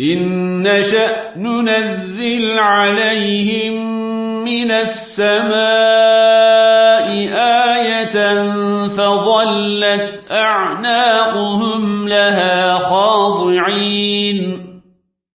إن نشأ ننزل عليهم من السماء آية فظلت أعناقهم لها خاضعين